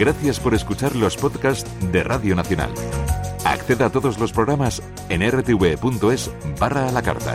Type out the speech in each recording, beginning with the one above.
Gracias por escuchar los podcasts de Radio Nacional. Acceda a todos los programas en rtv.es barra a la carta.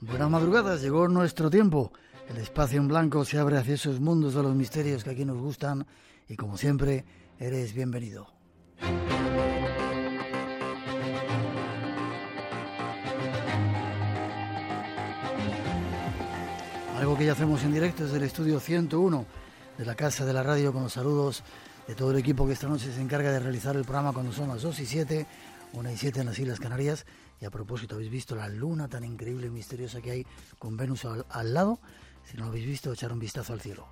Buenas madrugadas, llegó nuestro tiempo. El espacio en blanco se abre hacia esos mundos de los misterios que aquí nos gustan y como siempre, eres bienvenido. Algo que ya hacemos en directo desde el estudio 101 de la Casa de la Radio con los saludos de todo el equipo que esta noche se encarga de realizar el programa cuando son las 2 y 7, 1 y 7 en las Islas Canarias. Y a propósito, ¿habéis visto la luna tan increíble y misteriosa que hay con Venus al, lado? Si no lo habéis visto, echar un vistazo al cielo.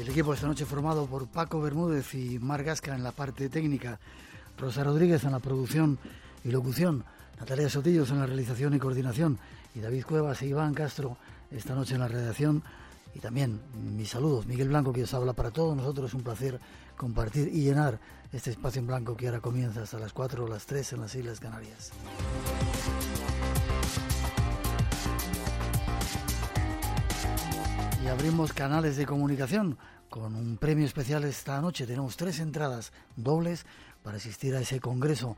El equipo esta noche formado por Paco Bermúdez y Mar Gasca en la parte técnica, Rosa Rodríguez en la producción y locución, Natalia Sotillos en la realización y coordinación y David Cuevas e Iván Castro esta noche en la redacción y también mis saludos. Miguel Blanco que os habla para todos nosotros, un placer compartir y llenar este espacio en blanco que ahora comienza hasta las 4 o las 3 en las Islas Canarias. Y abrimos canales de comunicación con un premio especial esta noche. Tenemos tres entradas dobles para asistir a ese congreso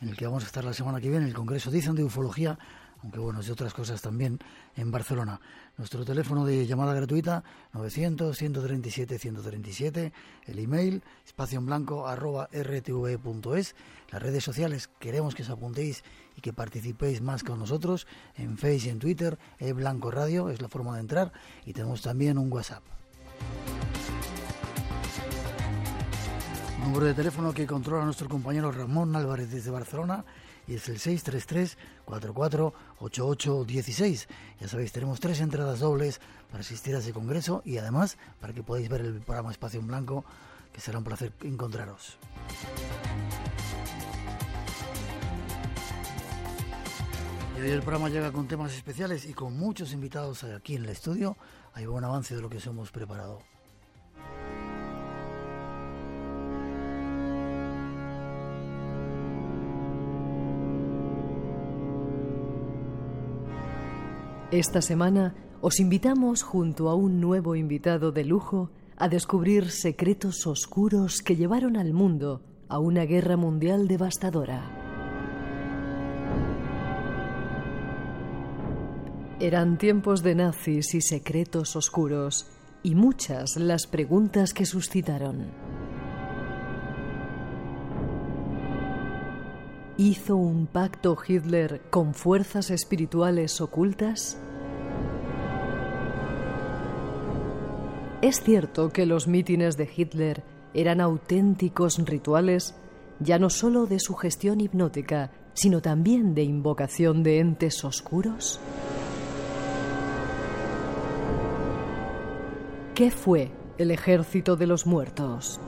en el que vamos a estar la semana que viene, el Congreso dicen de Ufología, aunque bueno, es otras cosas también en Barcelona. Nuestro teléfono de llamada gratuita 900-137-137, el email espacio en blanco arroba rtv.es, las redes sociales, queremos que os apuntéis y que participéis más con nosotros. En Facebook y en Twitter, e Blanco Radio es la forma de entrar. Y tenemos también un WhatsApp. Número de teléfono que controla nuestro compañero Ramón Álvarez desde Barcelona y es el 633-448816. Ya sabéis, tenemos tres entradas dobles para asistir a ese congreso y además para que podáis ver el programa Espacio en Blanco, que será un placer encontraros. Y hoy el programa llega con temas especiales y con muchos invitados aquí en el estudio. Hay buen avance de lo que os hemos preparado. Esta semana os invitamos junto a un nuevo invitado de lujo a descubrir secretos oscuros que llevaron al mundo a una guerra mundial devastadora. Eran tiempos de nazis y secretos oscuros, y muchas las preguntas que suscitaron. ¿Hizo un pacto Hitler con fuerzas espirituales ocultas? ¿Es cierto que los mítines de Hitler eran auténticos rituales, ya no solo de sugestión hipnótica, sino también de invocación de entes oscuros? ¿Qué fue el ejército de los muertos?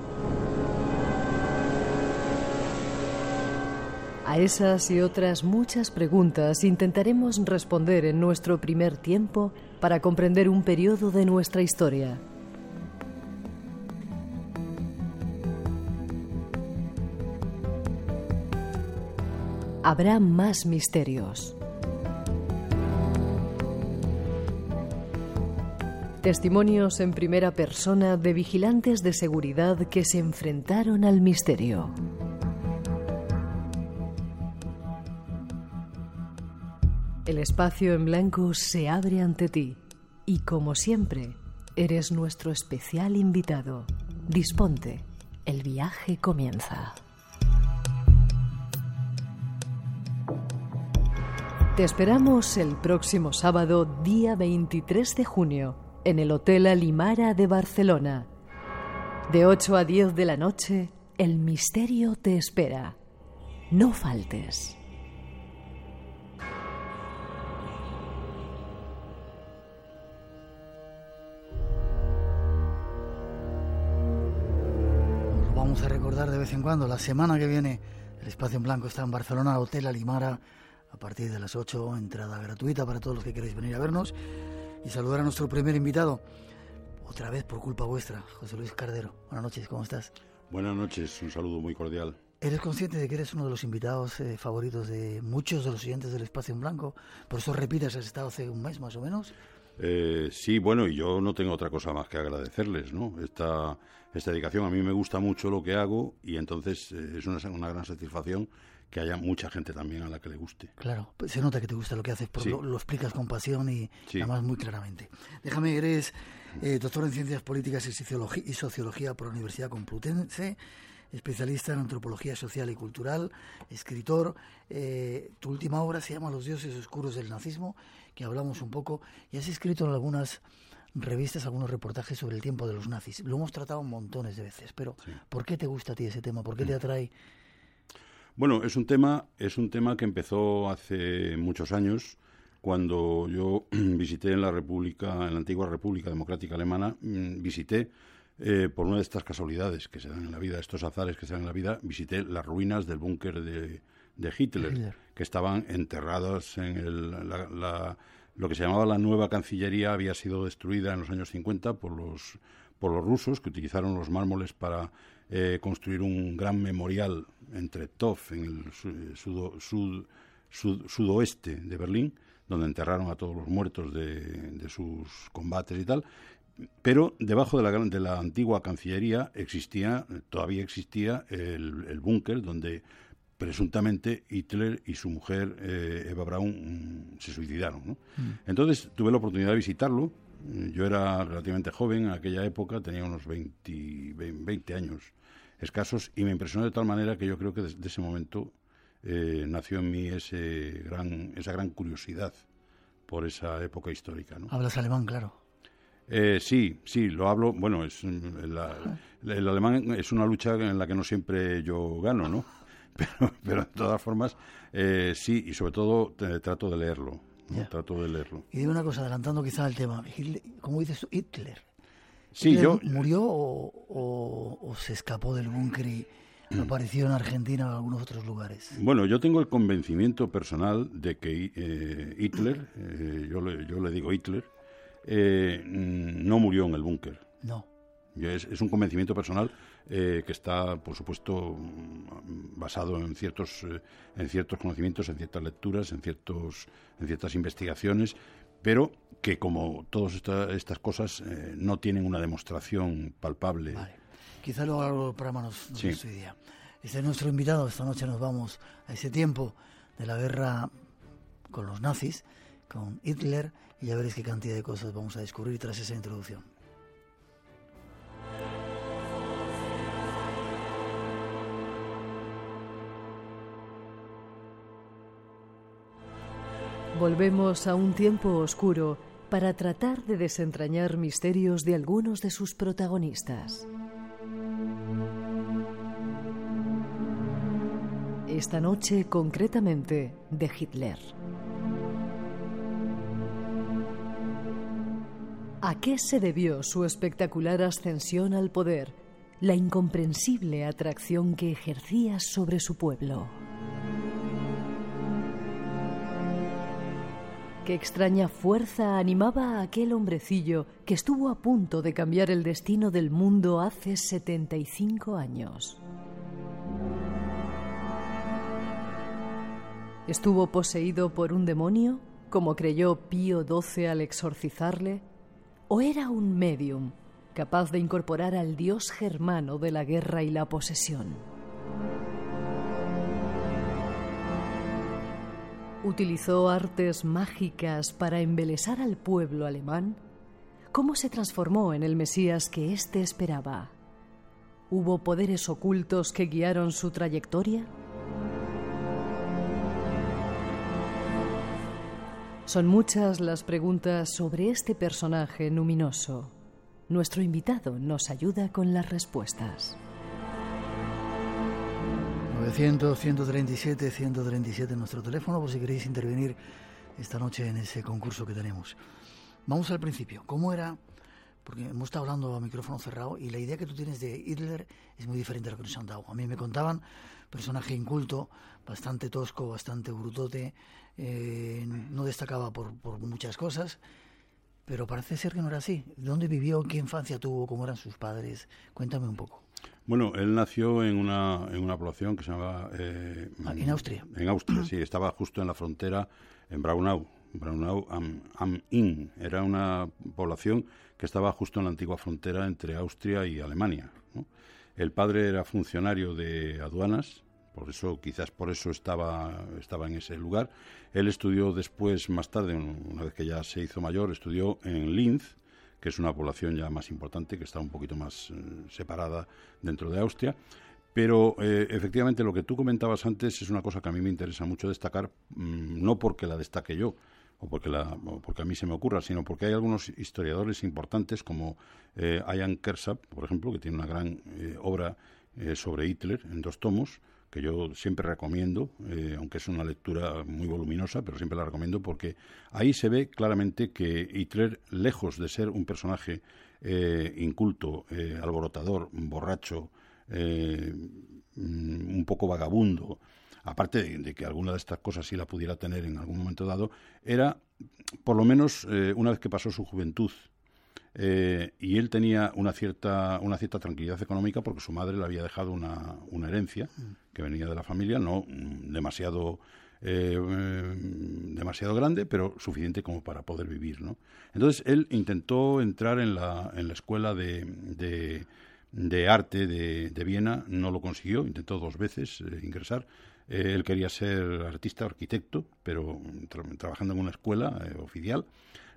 A esas y otras muchas preguntas intentaremos responder en nuestro primer tiempo para comprender un periodo de nuestra historia. Habrá más misterios. Testimonios en primera persona de vigilantes de seguridad que se enfrentaron al misterio. El espacio en blanco se abre ante ti y como siempre, eres nuestro especial invitado. Disponte, el viaje comienza. Te esperamos el próximo sábado, día 23 de junio, en el Hotel Alimara de Barcelona. De 8 a 10 de la noche, el misterio te espera. No faltes. Vez en cuando. La semana que viene, el Espacio en Blanco está en Barcelona, Hotel Alimara, a partir de las 8, entrada gratuita para todos los que queréis venir a vernos. Y saludar a nuestro primer invitado, otra vez por culpa vuestra, José Luis Cardero. Buenas noches, ¿cómo estás? Buenas noches, un saludo muy cordial. ¿Eres consciente de que eres uno de los invitados eh, favoritos de muchos de los oyentes del Espacio en Blanco? Por eso repites, has estado hace un mes más o menos. Eh, sí, bueno, y yo no tengo otra cosa más que agradecerles, ¿no? Esta, esta dedicación, a mí me gusta mucho lo que hago y entonces eh, es una, una, gran satisfacción que haya mucha gente también a la que le guste. Claro, pues se nota que te gusta lo que haces, porque lo, explicas con pasión y además muy claramente. Déjame, eres eh, doctor en Ciencias Políticas y, Sociología, y Sociología por la Universidad Complutense, especialista en antropología social y cultural, escritor. tu última obra se llama Los dioses oscuros del nazismo que hablamos un poco, y has escrito en algunas revistas algunos reportajes sobre el tiempo de los nazis. Lo hemos tratado montones de veces, pero ¿por qué te gusta a ti ese tema? ¿Por qué te mm. atrae? Bueno, es un tema, es un tema que empezó hace muchos años, cuando yo visité en la República, en la antigua República Democrática Alemana, mm, visité eh, por una de estas casualidades que se dan en la vida, estos azares que se dan en la vida, visité las ruinas del búnker de, de Hitler, que estaban enterrados en el, la, lo que se llamaba la nueva Cancillería había sido destruida en los años 50 por los, por los rusos, que utilizaron los mármoles para eh, construir un gran memorial entre Toff, en el sud, sudoeste de Berlín, donde enterraron a todos los muertos de, de sus combates y tal. Pero debajo de la, de la antigua Cancillería existía, todavía existía el, el búnker donde presuntamente Hitler y su mujer eh, Eva Braun mm, se suicidaron. ¿no? Mm. Entonces tuve la oportunidad de visitarlo. Yo era relativamente joven en aquella época, tenía unos 20, 20 años escasos y me impresionó de tal manera que yo creo que desde ese momento eh, nació en mí ese gran, esa gran curiosidad por esa época histórica. ¿no? Hablas alemán, claro. Eh, sí, sí, lo hablo. Bueno, es el alemán es una lucha en la que no siempre yo gano, ¿no? pero, pero de todas formas, eh, sí, y sobre todo trato de leerlo. Trato de leerlo. Y dime una cosa, adelantando quizá el tema. ¿Cómo dices tú? Hitler. Sí, yo... ¿Murió o, se escapó del búnker y apareció en Argentina o en algunos otros lugares? Bueno, yo tengo el convencimiento personal de que eh, Hitler, eh, yo, le, yo le digo Hitler, no murió en el búnker. No. Es, es, un convencimiento personal eh, que está, por supuesto, mm, basado en ciertos, eh, en ciertos conocimientos, en ciertas lecturas, en, ciertos, en ciertas investigaciones, pero que, como todas estas cosas, eh, no tienen una demostración palpable. Vale. Quizá luego algo para manos sí. idea. Este es nuestro invitado. Esta noche nos vamos a ese tiempo de la guerra con los nazis, con Hitler, y ya veréis qué cantidad de cosas vamos a descubrir tras esa introducción. Volvemos a un tiempo oscuro para tratar de desentrañar misterios de algunos de sus protagonistas. Esta noche concretamente de Hitler. ¿A qué se debió su espectacular ascensión al poder, la incomprensible atracción que ejercía sobre su pueblo? Qué extraña fuerza animaba a aquel hombrecillo que estuvo a punto de cambiar el destino del mundo hace 75 años. ¿Estuvo poseído por un demonio, como creyó Pío XII al exorcizarle? ¿O era un medium capaz de incorporar al dios germano de la guerra y la posesión? ¿Utilizó artes mágicas para embelesar al pueblo alemán? ¿Cómo se transformó en el Mesías que éste esperaba? ¿Hubo poderes ocultos que guiaron su trayectoria? Son muchas las preguntas sobre este personaje luminoso. Nuestro invitado nos ayuda con las respuestas. 900, 137, 137 en nuestro teléfono por si queréis intervenir esta noche en ese concurso que tenemos. Vamos al principio. ¿Cómo era? Porque hemos estado hablando a micrófono cerrado y la idea que tú tienes de Hitler es muy diferente a lo que nos han dado. A mí me contaban, personaje inculto, bastante tosco, bastante brutote, eh, no destacaba por, por muchas cosas, pero parece ser que no era así. ¿Dónde vivió? ¿Qué infancia tuvo? ¿Cómo eran sus padres? Cuéntame un poco. Bueno, él nació en una, en una población que se llamaba... Eh, ah, en Austria. En Austria, sí. Estaba justo en la frontera, en Braunau. Braunau am, Inn. Era una población que estaba justo en la antigua frontera entre Austria y Alemania. El padre era funcionario de aduanas, por eso quizás por eso estaba, estaba en ese lugar. Él estudió después, más tarde, una vez que ya se hizo mayor, estudió en Linz, que es una población ya más importante, que está un poquito más eh, separada dentro de Austria. Pero eh, efectivamente lo que tú comentabas antes es una cosa que a mí me interesa mucho destacar, mm, no porque la destaque yo, o porque, la, porque a mí se me ocurra, sino porque hay algunos historiadores importantes como eh, Ian Kersap, por ejemplo, que tiene una gran eh, obra sobre Hitler en dos tomos, que yo siempre recomiendo, eh, aunque es una lectura muy voluminosa, pero siempre la recomiendo porque ahí se ve claramente que Hitler, lejos de ser un personaje eh, inculto, eh, alborotador, borracho, un poco vagabundo, aparte de, que alguna de estas cosas sí la pudiera tener en algún momento dado, era, por lo menos una vez que pasó su juventud eh, y él tenía una cierta, una cierta tranquilidad económica porque su madre le había dejado una, una herencia que venía de la familia, no demasiado, eh, demasiado grande, pero suficiente como para poder vivir. ¿no? Entonces él intentó entrar en la, en la escuela de, de, arte de, de, Viena, no lo consiguió, intentó dos veces eh, ingresar. él quería ser artista, arquitecto, pero trabajando en una escuela oficial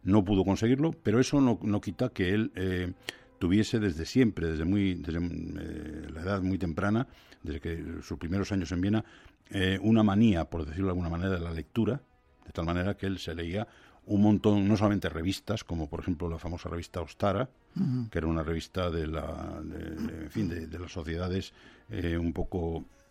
no pudo conseguirlo, pero eso no, no quita que él eh, tuviese desde siempre, desde, muy, desde eh, la edad muy temprana, desde que sus primeros años en Viena, eh, una manía, por decirlo de alguna manera, de la lectura, de tal manera que él se leía un montón, no solamente revistas, como por ejemplo la famosa revista Ostara, que era una revista de, la, en fin, de, de las sociedades un poco eh, eh,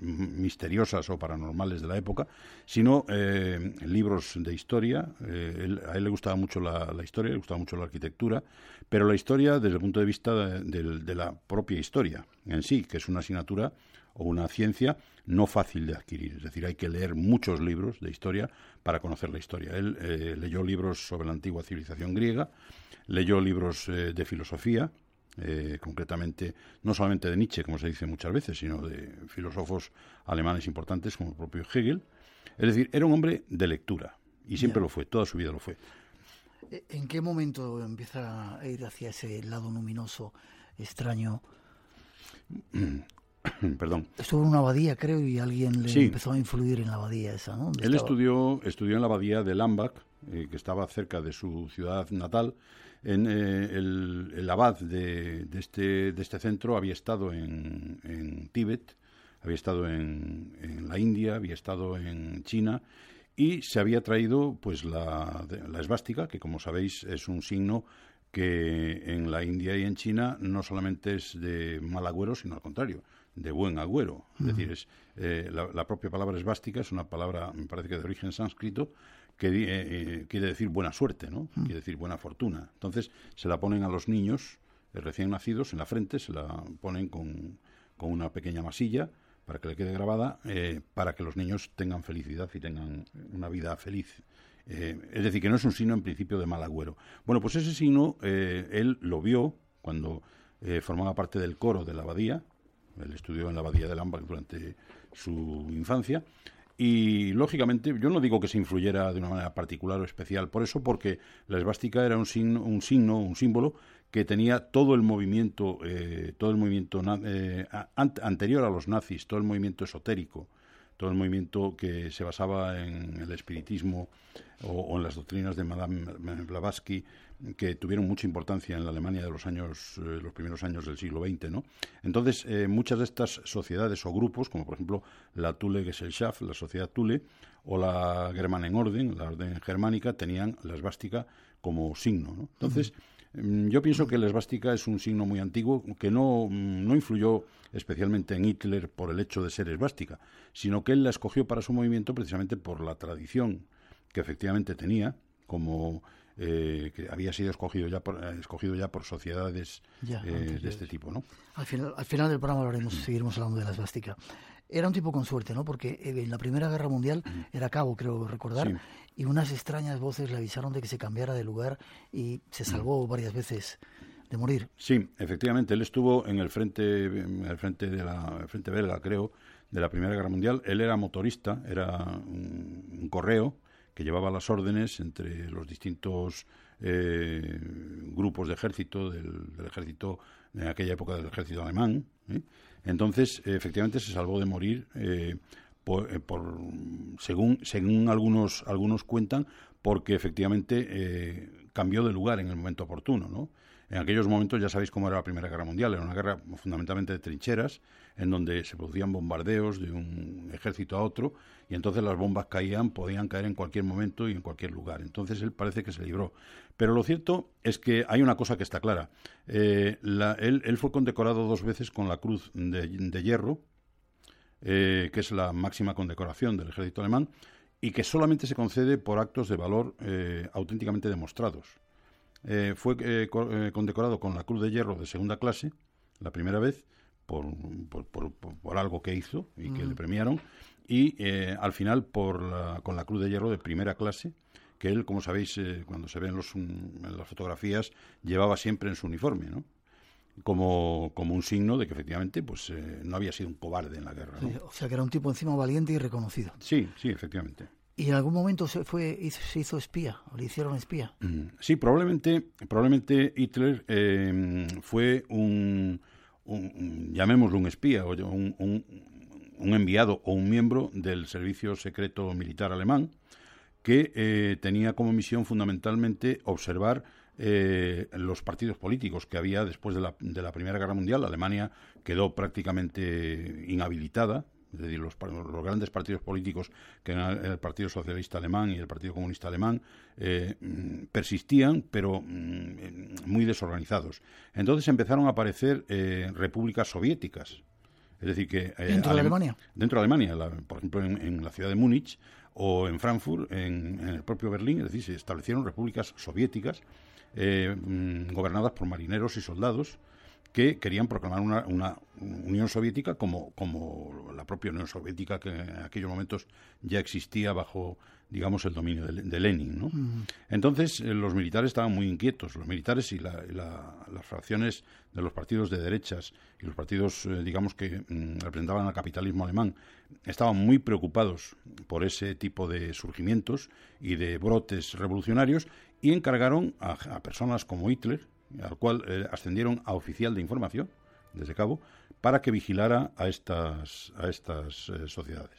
misteriosas o paranormales de la época, sino eh, libros de historia. a él le gustaba mucho la, historia, le gustaba mucho la arquitectura, pero la historia desde el punto de vista de, la propia historia en sí, que es una asignatura o una ciencia no fácil de adquirir. Es decir, hay que leer muchos libros de historia para conocer la historia. Él leyó libros sobre la antigua civilización griega, leyó libros de filosofía, eh, concretamente no solamente de Nietzsche, como se dice muchas veces, sino de filósofos alemanes importantes como el propio Hegel. Es decir, era un hombre de lectura y siempre lo fue, toda su vida lo fue. Eh, ¿En qué momento empieza a ir hacia ese lado luminoso, extraño? Perdón. Estuvo en una abadía, creo, y alguien le empezó a influir en la abadía esa, ¿no? Él estudió, estudió en la abadía de Lambach, eh, que estaba cerca de su ciudad natal, en, eh, el, abad de, este, de este centro había estado en, en Tíbet, había estado en, en, la India, había estado en China y se había traído pues la, la esvástica, que como sabéis es un signo que en la India y en China no solamente es de mal agüero, sino al contrario, de buen agüero. Es decir, es, eh, la, la, propia palabra esvástica es una palabra, me parece que de origen sánscrito, que eh, eh, quiere decir buena suerte, ¿no? Quiere decir buena fortuna. Entonces se la ponen a los niños eh, recién nacidos en la frente, se la ponen con, con una pequeña masilla para que le quede grabada, para que los niños tengan felicidad y tengan una vida feliz. es decir, que no es un signo en principio de mal agüero. Bueno, pues ese signo él lo vio cuando formaba parte del coro de la abadía, él estudió en la abadía de Lambach durante su infancia, Y lógicamente, yo no digo que se influyera de una manera particular o especial por eso, porque la esvástica era un signo, un, signo, un símbolo que tenía todo el movimiento, eh, todo el movimiento eh, anterior a los nazis, todo el movimiento esotérico, todo el movimiento que se basaba en el espiritismo o, en las doctrinas de Madame Blavatsky, que tuvieron mucha importancia en la Alemania de los años, eh, los primeros años del siglo XX, ¿no? Entonces, eh, muchas de estas sociedades o grupos, como por ejemplo la Thule Gesellschaft, la sociedad Thule, o la Germanenorden, la orden germánica, tenían la esvástica como signo, ¿no? Entonces, yo pienso que la esvástica es un signo muy antiguo que no, no influyó especialmente en Hitler por el hecho de ser esvástica, sino que él la escogió para su movimiento precisamente por la tradición que efectivamente tenía como eh, que había sido escogido ya por, eh, escogido ya por sociedades eh, de este tipo, ¿no? Al final, al final del programa hablaremos, seguiremos hablando de la esvástica. Era un tipo con suerte, ¿no? Porque en la Primera Guerra Mundial era cabo, creo recordar, y unas extrañas voces le avisaron de que se cambiara de lugar y se salvó varias veces de morir. Sí, efectivamente, él estuvo en el frente, en el frente de la el frente belga, creo, de la Primera Guerra Mundial. Él era motorista, era un, correo que llevaba las órdenes entre los distintos eh, grupos de ejército, del, ejército, en aquella época del ejército alemán. ¿eh? Entonces, efectivamente, se salvó de morir, eh, por, según, según algunos, algunos cuentan, porque efectivamente cambió de lugar en el momento oportuno, ¿no? En aquellos momentos ya sabéis cómo era la Primera Guerra Mundial, era una guerra fundamentalmente de trincheras, en donde se producían bombardeos de un ejército a otro, y entonces las bombas caían, podían caer en cualquier momento y en cualquier lugar. Entonces él parece que se libró. Pero lo cierto es que hay una cosa que está clara. Eh, él, fue condecorado dos veces con la Cruz de, Hierro, eh, que es la máxima condecoración del ejército alemán, y que solamente se concede por actos de valor eh, auténticamente demostrados. Fue condecorado con la Cruz de Hierro de segunda clase, la primera vez, por, por, algo que hizo y que le premiaron, y al final por con la Cruz de Hierro de primera clase, que él, como sabéis, cuando se ven los, en las fotografías, llevaba siempre en su uniforme, ¿no? Como, como un signo de que efectivamente pues no había sido un cobarde en la guerra. o sea, que era un tipo encima valiente y reconocido. Sí, sí, efectivamente. ¿Y en algún momento se fue se hizo espía o le hicieron espía? Mm, sí, probablemente, probablemente Hitler eh, fue un, llamémoslo un espía o un, un, enviado o un miembro del servicio secreto militar alemán que eh, tenía como misión fundamentalmente observar eh, los partidos políticos que había después de la, de la Primera Guerra Mundial. Alemania quedó prácticamente inhabilitada es decir, los, grandes partidos políticos, que eran el Partido Socialista Alemán y el Partido Comunista Alemán, eh, persistían, pero mm, muy desorganizados. Entonces empezaron a aparecer eh, repúblicas soviéticas. Es decir, que... Eh, ¿Dentro de Alemania? Dentro de Alemania, por ejemplo, en, la ciudad de Múnich o en Frankfurt, en, el propio Berlín, es decir, se establecieron repúblicas soviéticas mm, gobernadas por marineros y soldados que querían proclamar una, una, Unión Soviética como, como la propia Unión Soviética que en aquellos momentos ya existía bajo, digamos, el dominio de, Lenin. ¿no? Entonces, eh, los militares estaban muy inquietos, los militares y las fracciones de los partidos de derechas y los partidos, eh, digamos, que mm, representaban al capitalismo alemán, estaban muy preocupados por ese tipo de surgimientos y de brotes revolucionarios y encargaron a personas como Hitler, al cual eh, ascendieron a oficial de información desde Cabo para que vigilara a estas a estas eh, sociedades.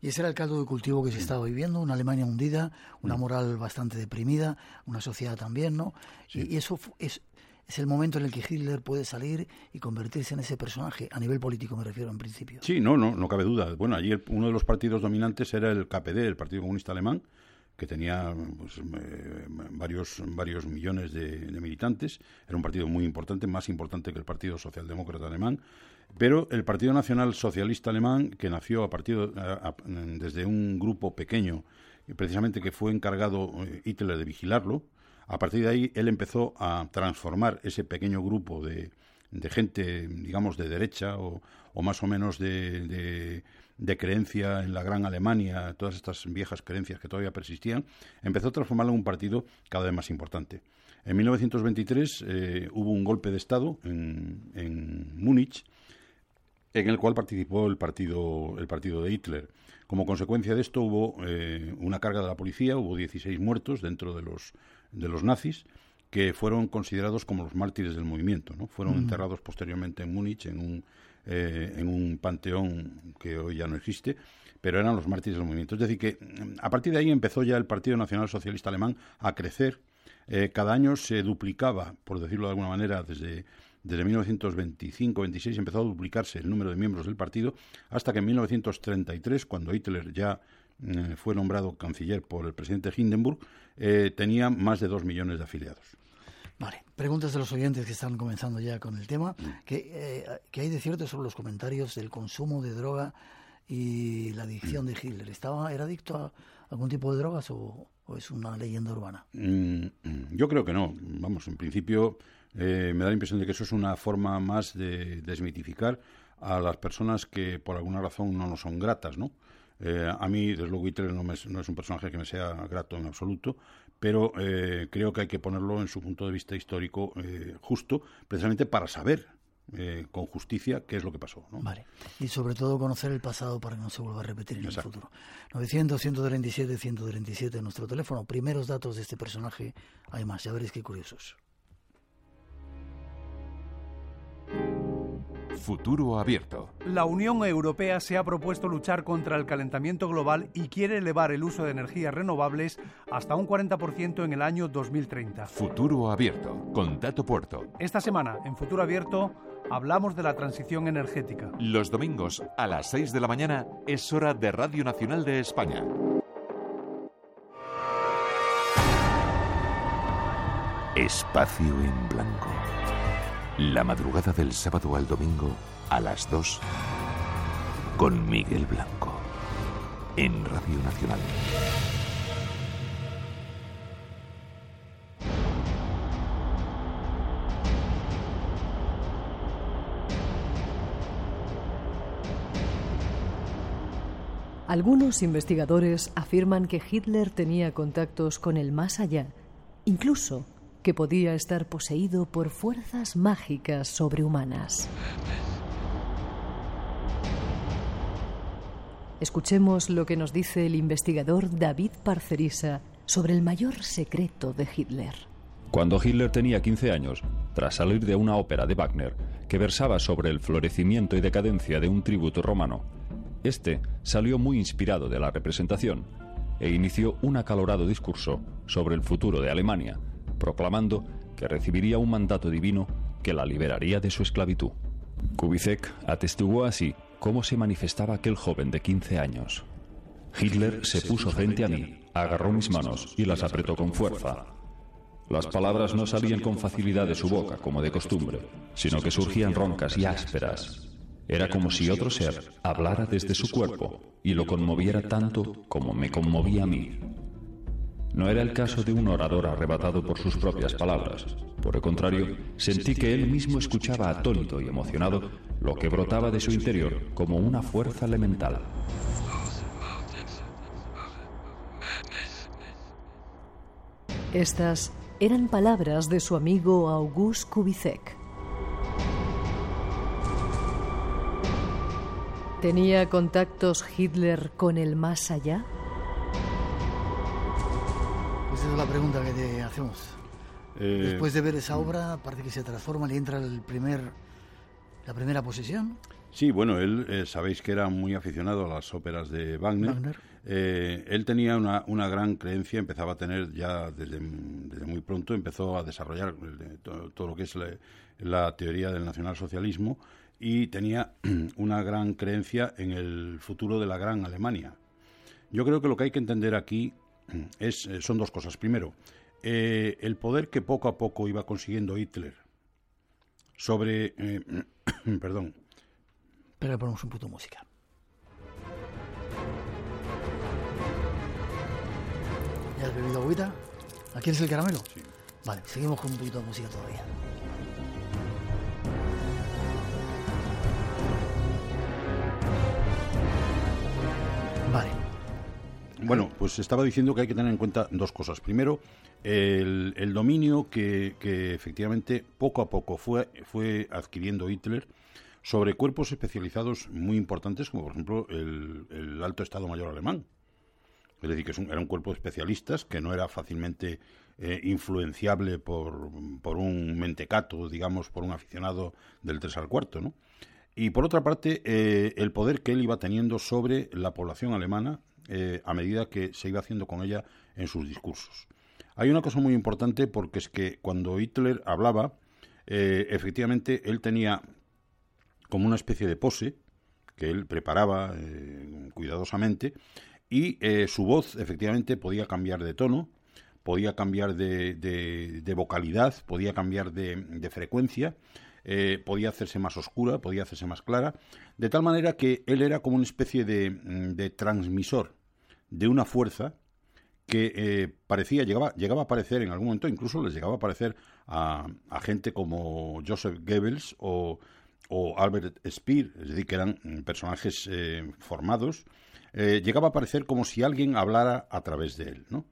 Y ese era el caldo de cultivo que se estaba viviendo, una Alemania hundida, una mm. moral bastante deprimida, una sociedad también, ¿no? Y, eso es, es el momento en el que Hitler puede salir y convertirse en ese personaje, a nivel político me refiero en principio. Sí, no, no, no cabe duda. Bueno, allí uno de los partidos dominantes era el KPD, el Partido Comunista Alemán, que tenía pues, eh, varios, varios millones de, militantes. Era un partido muy importante, más importante que el Partido Socialdemócrata Alemán. Pero el Partido Nacional Socialista Alemán, que nació a partir desde un grupo pequeño, precisamente que fue encargado eh, Hitler de vigilarlo, a partir de ahí él empezó a transformar ese pequeño grupo de, de gente, digamos, de derecha o, o más o menos de, de, creencia en la gran Alemania, todas estas viejas creencias que todavía persistían, empezó a transformarlo en un partido cada vez más importante. En 1923 eh, hubo un golpe de Estado en, en Múnich en el cual participó el partido, el partido de Hitler. Como consecuencia de esto hubo eh, una carga de la policía, hubo 16 muertos dentro de los, de los nazis que fueron considerados como los mártires del movimiento. ¿no? Fueron enterrados posteriormente en Múnich en un, eh, en un panteón que hoy ya no existe, pero eran los mártires del movimiento. Es decir, que a partir de ahí empezó ya el Partido Nacional Socialista Alemán a crecer. Eh, cada año se duplicaba, por decirlo de alguna manera, desde, desde 1925-26 empezó a duplicarse el número de miembros del partido, hasta que en 1933, cuando Hitler ya eh, fue nombrado canciller por el presidente Hindenburg, tenía más de dos millones de afiliados. Vale, preguntas de los oyentes que están comenzando ya con el tema. Mm. ¿Qué, eh, hay de cierto sobre los comentarios del consumo de droga y la adicción de Hitler? ¿Estaba, ¿Era adicto a algún tipo de drogas o, es una leyenda urbana? Mm, yo creo que no. Vamos, en principio eh, me da la impresión de que eso es una forma más de desmitificar a las personas que por alguna razón no nos son gratas, ¿no? Eh, a mí, desde luego, Hitler no, no, es un personaje que me sea grato en absoluto, pero eh, creo que hay que ponerlo en su punto de vista histórico eh, justo, precisamente para saber eh, con justicia qué es lo que pasó. Vale. Y sobre todo conocer el pasado para que no se vuelva a repetir en el futuro. 900-137-137 nuestro teléfono. Primeros datos de este personaje. Hay más, ya veréis qué curiosos. Futuro abierto. La Unión Europea se ha propuesto luchar contra el calentamiento global y quiere elevar el uso de energías renovables hasta un 40% en el año 2030. Futuro abierto, con Tato Puerto. Esta semana, en Futuro Abierto, hablamos de la transición energética. Los domingos a las 6 de la mañana es hora de Radio Nacional de España. Espacio en blanco. La madrugada del sábado al domingo a las 2 con Miguel Blanco en Radio Nacional. Algunos investigadores afirman que Hitler tenía contactos con el más allá, incluso que podía estar poseído por fuerzas mágicas sobrehumanas. Escuchemos lo que nos dice el investigador David Parcerisa sobre el mayor secreto de Hitler. Cuando Hitler tenía 15 años, tras salir de una ópera de Wagner que versaba sobre el florecimiento y decadencia de un tributo romano, este salió muy inspirado de la representación e inició un acalorado discurso sobre el futuro de Alemania proclamando que recibiría un mandato divino que la liberaría de su esclavitud. Kubizek atestiguó así cómo se manifestaba aquel joven de 15 años. Hitler se puso frente a mí, agarró mis manos y las apretó con fuerza. Las palabras no salían con facilidad de su boca, como de costumbre, sino que surgían roncas y ásperas. Era como si otro ser hablara desde su cuerpo y lo conmoviera tanto como me conmovía a mí. No era el caso de un orador arrebatado por sus propias palabras. Por el contrario, sentí que él mismo escuchaba atónito y emocionado lo que brotaba de su interior como una fuerza elemental. Estas eran palabras de su amigo August Kubizek. ¿Tenía contactos Hitler con el más allá? Esa es la pregunta que te hacemos. Eh, Después de ver esa obra, parece que se transforma y entra el primer, la primera posición. Sí, bueno, él eh, sabéis que era muy aficionado a las óperas de Wagner. Eh, él tenía una, una, gran creencia, empezaba a tener ya desde, desde muy pronto, empezó a desarrollar todo, lo que es la, teoría del nacionalsocialismo y tenía una gran creencia en el futuro de la gran Alemania. Yo creo que lo que hay que entender aquí es, eh, son dos cosas. Primero, eh, el poder que poco a poco iba consiguiendo Hitler sobre... Eh, perdón. Pero le ponemos un puto música. ¿Ya has bebido agüita? ¿Aquí es el caramelo? Sí. Vale, seguimos con un poquito de música todavía. Vale. Bueno, pues estaba diciendo que hay que tener en cuenta dos cosas. Primero, el, dominio que, efectivamente poco a poco fue, fue adquiriendo Hitler sobre cuerpos especializados muy importantes, como por ejemplo el, Alto Estado Mayor Alemán. Es decir, que era un cuerpo de especialistas que no era fácilmente eh, influenciable por, por, un mentecato, digamos, por un aficionado del 3 al cuarto, ¿no? Y por otra parte, eh, el poder que él iba teniendo sobre la población alemana eh, a medida que se iba haciendo con ella en sus discursos. Hay una cosa muy importante porque es que cuando Hitler hablaba, efectivamente él tenía como una especie de pose que él preparaba cuidadosamente y su voz efectivamente podía cambiar de tono podía cambiar de, vocalidad, podía cambiar de, frecuencia, eh, podía hacerse más oscura, podía hacerse más clara, de tal manera que él era como una especie de, transmisor de una fuerza que eh, parecía, llegaba, llegaba a aparecer en algún momento, incluso les llegaba a aparecer a, gente como Joseph Goebbels o, Albert Speer, es decir, que eran personajes eh, formados eh, llegaba a parecer como si alguien hablara a través de él. ¿no?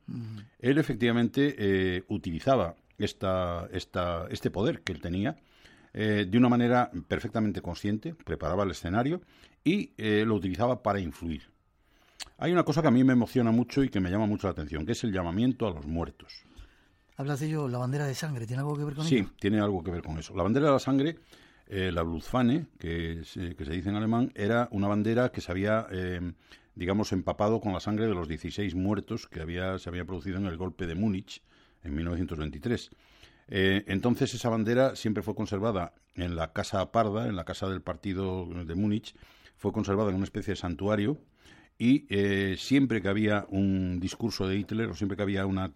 Él efectivamente utilizaba esta, esta, este poder que él tenía eh, de una manera perfectamente consciente, preparaba el escenario y lo utilizaba para influir. Hay una cosa que a mí me emociona mucho y que me llama mucho la atención, que es el llamamiento a los muertos. Hablas de ello, la bandera de sangre, ¿tiene algo que ver con eso? Sí, tiene algo que ver con eso. La bandera de la sangre, la Blutfahne, que, que, se dice en alemán, era una bandera que se había digamos, empapado con la sangre de los 16 muertos que había, se había producido en el golpe de Múnich en 1923. Eh, entonces esa bandera siempre fue conservada en la Casa Parda, en la casa del partido de Múnich, fue conservada en una especie de santuario y eh, siempre que había un discurso de Hitler o siempre que había una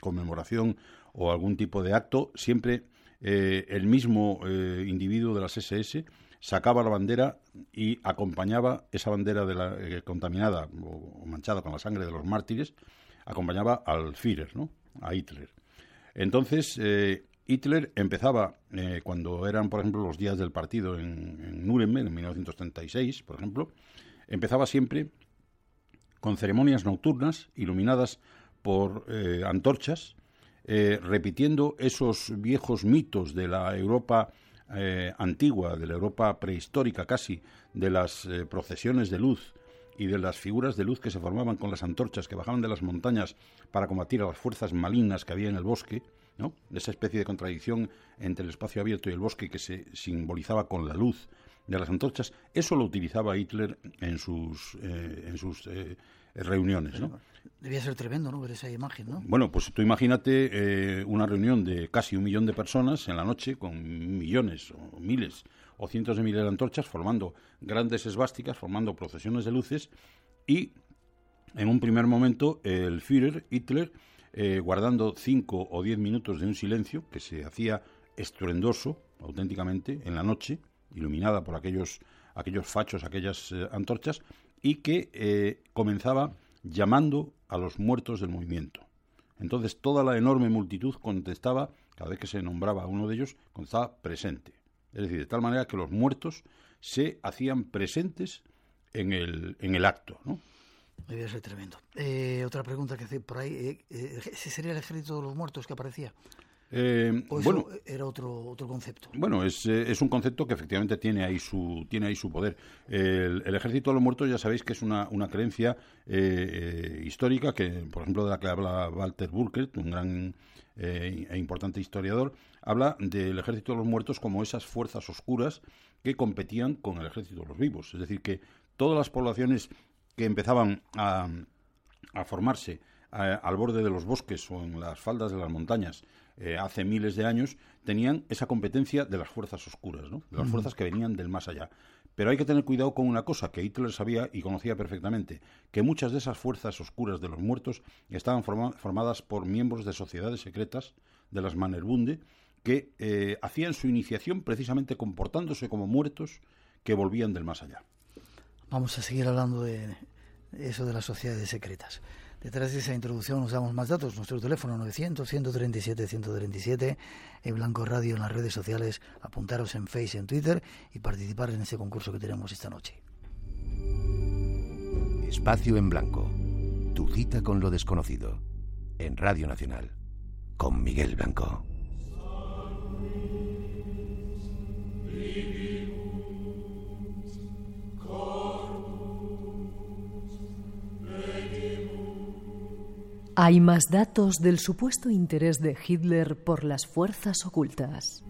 conmemoración o algún tipo de acto, siempre eh, el mismo individuo de las SS sacaba la bandera y acompañaba esa bandera de la, eh, contaminada o, manchada con la sangre de los mártires, acompañaba al Führer, ¿no? a Hitler. Entonces, eh, Hitler empezaba, eh, cuando eran, por ejemplo, los días del partido en, en, Nuremberg, en 1936, por ejemplo, empezaba siempre con ceremonias nocturnas iluminadas por antorchas, repitiendo esos viejos mitos de la Europa eh, antigua, de la Europa prehistórica casi, de las eh, procesiones de luz y de las figuras de luz que se formaban con las antorchas que bajaban de las montañas para combatir a las fuerzas malignas que había en el bosque, ¿no? esa especie de contradicción entre el espacio abierto y el bosque que se simbolizaba con la luz de las antorchas, eso lo utilizaba Hitler en sus, eh, en sus reuniones. ¿no? Debía ser tremendo, ¿no? Ver esa imagen, ¿no? Bueno, pues tú imagínate eh, una reunión de casi un millón de personas en la noche con millones o miles o cientos de miles de antorchas formando grandes esvásticas, formando procesiones de luces y en un primer momento el Führer, Hitler, eh, guardando cinco o diez minutos de un silencio que se hacía estruendoso, auténticamente, en la noche, iluminada por aquellos, aquellos fachos, aquellas eh, antorchas, y que comenzaba llamando a los muertos del movimiento. Entonces toda la enorme multitud contestaba, cada vez que se nombraba a uno de ellos, contestaba presente. Es decir, de tal manera que los muertos se hacían presentes en el, en el acto. ¿no? Debía ser tremendo. Eh, otra pregunta que hace por ahí, eh, eh, ¿ese sería el ejército de los muertos que aparecía? Eh, bueno, era otro, otro concepto. Bueno, es, es, un concepto que efectivamente tiene ahí su, tiene ahí su poder. El, ejército de los muertos ya sabéis que es una, una creencia histórica que, por ejemplo, de la que habla Walter Burkert, un gran e importante historiador, habla del ejército de los muertos como esas fuerzas oscuras que competían con el ejército de los vivos. Es decir, que todas las poblaciones que empezaban a, a formarse al borde de los bosques o en las faldas de las montañas eh, hace miles de años, tenían esa competencia de las fuerzas oscuras, ¿no? de las fuerzas que venían del más allá. Pero hay que tener cuidado con una cosa que Hitler sabía y conocía perfectamente, que muchas de esas fuerzas oscuras de los muertos estaban formadas por miembros de sociedades secretas, de las Mannerbunde, que eh, hacían su iniciación precisamente comportándose como muertos que volvían del más allá. Vamos a seguir hablando de eso de las sociedades secretas. Detrás de esa introducción nos damos más datos. Nuestro teléfono 900-137-137, en Blanco Radio en las redes sociales, apuntaros en Face y en Twitter y participar en ese concurso que tenemos esta noche. Espacio en Blanco. Tu cita con lo desconocido. En Radio Nacional. Con Miguel Blanco. Hay más datos del supuesto interés de Hitler por las fuerzas ocultas.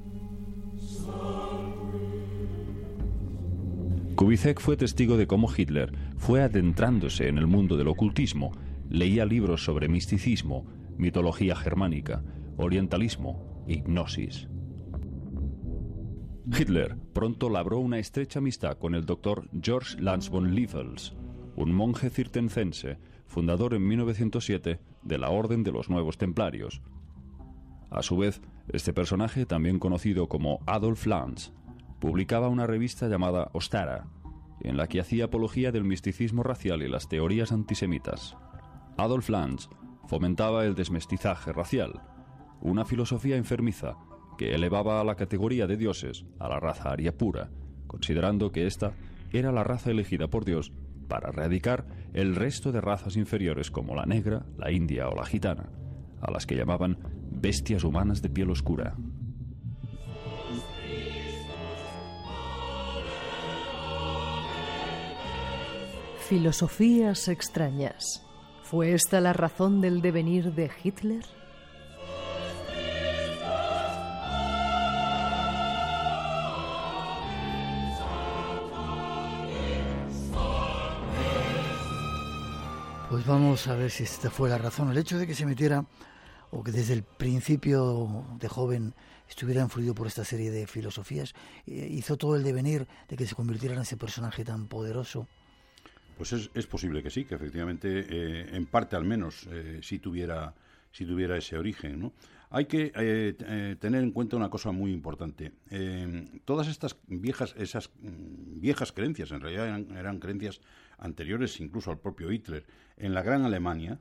Kubicek fue testigo de cómo Hitler fue adentrándose en el mundo del ocultismo, leía libros sobre misticismo, mitología germánica, orientalismo, hipnosis. Hitler pronto labró una estrecha amistad con el doctor George Lanz von Liefels, un monje cirtencense, fundador en 1907 de la Orden de los Nuevos Templarios. A su vez, este personaje, también conocido como Adolf Lanz, publicaba una revista llamada Ostara, en la que hacía apología del misticismo racial y las teorías antisemitas. Adolf Lanz fomentaba el desmestizaje racial, una filosofía enfermiza que elevaba a la categoría de dioses a la raza aria pura, considerando que ésta era la raza elegida por Dios para erradicar el resto de razas inferiores como la negra, la india o la gitana, a las que llamaban bestias humanas de piel oscura. Filosofías extrañas. ¿Fue esta la razón del devenir de Hitler? Pues vamos a ver si esta fue la razón. El hecho de que se metiera o que desde el principio de joven estuviera influido por esta serie de filosofías, eh, hizo todo el devenir de que se convirtiera en ese personaje tan poderoso. Pues es, posible que sí, que efectivamente, eh, en parte al menos, eh, sí, tuviera, si tuviera ese origen. ¿no? Hay que eh, tener en cuenta una cosa muy importante. todas estas viejas, esas mm, viejas creencias, en realidad eran, creencias anteriores incluso al propio Hitler, en la Gran Alemania,